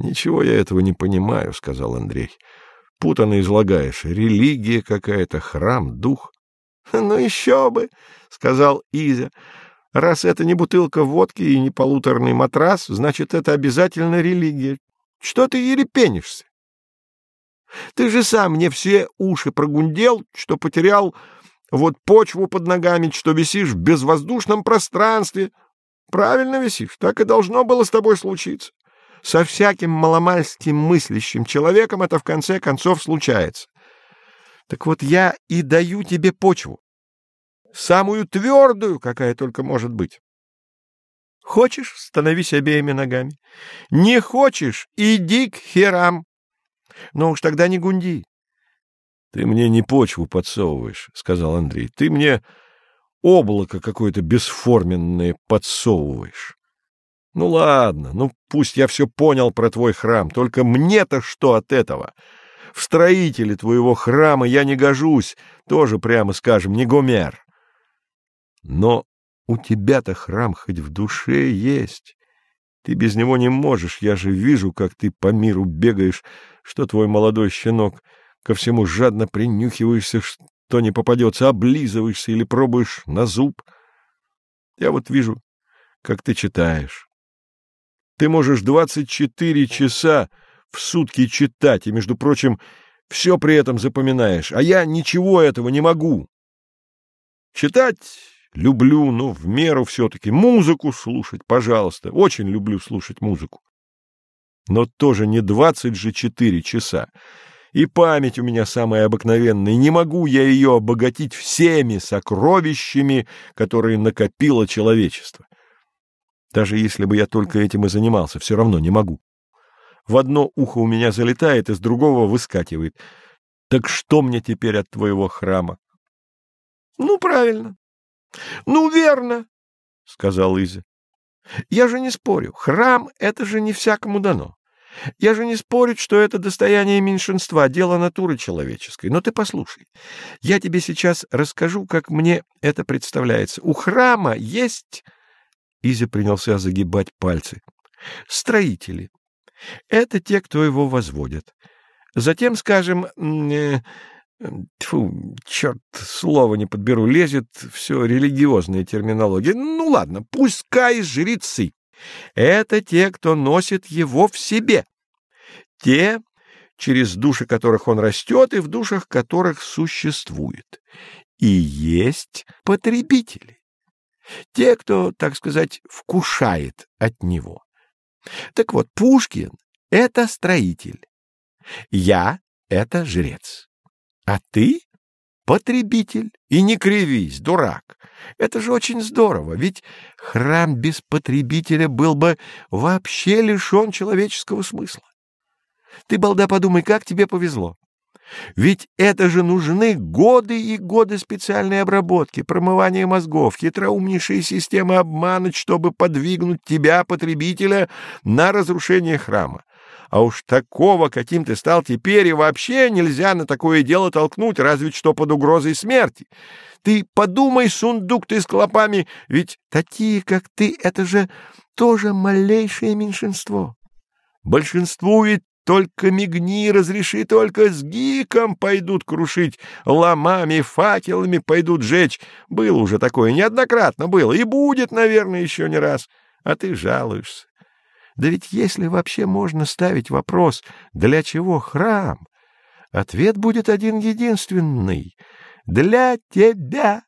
Ничего я этого не понимаю, — сказал Андрей. — Путано излагаешь. Религия какая-то, храм, дух. — Ну еще бы, — сказал Изя. — Раз это не бутылка водки и не полуторный матрас, значит, это обязательно религия. Что ты ерепенишься? Ты же сам мне все уши прогундел, что потерял вот почву под ногами, что висишь в безвоздушном пространстве. Правильно висишь, так и должно было с тобой случиться. Со всяким маломальским мыслящим человеком это в конце концов случается. Так вот я и даю тебе почву. Самую твердую, какая только может быть. Хочешь — становись обеими ногами. Не хочешь — иди к херам. Но уж тогда не гунди. — Ты мне не почву подсовываешь, — сказал Андрей. — Ты мне облако какое-то бесформенное подсовываешь. Ну ладно, ну пусть я все понял про твой храм, только мне-то что от этого? В строителе твоего храма я не гожусь, тоже, прямо скажем, не гомер. Но у тебя-то храм хоть в душе есть. Ты без него не можешь, я же вижу, как ты по миру бегаешь, что твой молодой щенок, ко всему жадно принюхиваешься, что не попадется, облизываешься или пробуешь на зуб. Я вот вижу, как ты читаешь. Ты можешь двадцать четыре часа в сутки читать, и, между прочим, все при этом запоминаешь, а я ничего этого не могу. Читать люблю, но в меру все-таки. Музыку слушать, пожалуйста, очень люблю слушать музыку. Но тоже не двадцать же четыре часа. И память у меня самая обыкновенная, не могу я ее обогатить всеми сокровищами, которые накопило человечество. Даже если бы я только этим и занимался, все равно не могу. В одно ухо у меня залетает, из другого выскакивает. Так что мне теперь от твоего храма? — Ну, правильно. Ну, верно, — сказал Изя. — Я же не спорю. Храм — это же не всякому дано. Я же не спорю, что это достояние меньшинства, дело натуры человеческой. Но ты послушай, я тебе сейчас расскажу, как мне это представляется. У храма есть Изя принялся загибать пальцы. Строители. Это те, кто его возводят. Затем, скажем, э, тьфу, черт, слово не подберу, лезет все религиозная терминология. Ну ладно, пускай жрецы. Это те, кто носит его в себе. Те, через души которых он растет и в душах которых существует. И есть потребители те, кто, так сказать, вкушает от него. Так вот, Пушкин — это строитель, я — это жрец, а ты — потребитель. И не кривись, дурак. Это же очень здорово, ведь храм без потребителя был бы вообще лишен человеческого смысла. Ты, балда, подумай, как тебе повезло. Ведь это же нужны годы и годы специальной обработки, промывания мозгов, хитроумнейшие системы обмана, чтобы подвигнуть тебя, потребителя, на разрушение храма. А уж такого, каким ты стал теперь, и вообще нельзя на такое дело толкнуть, разве что под угрозой смерти. Ты подумай, сундук ты с клопами, ведь такие, как ты, это же тоже малейшее меньшинство. Большинству ведь только мигни, разреши, только с гиком пойдут крушить, ломами, факелами пойдут жечь. Было уже такое, неоднократно было, и будет, наверное, еще не раз. А ты жалуешься. Да ведь если вообще можно ставить вопрос, для чего храм, ответ будет один единственный — для тебя.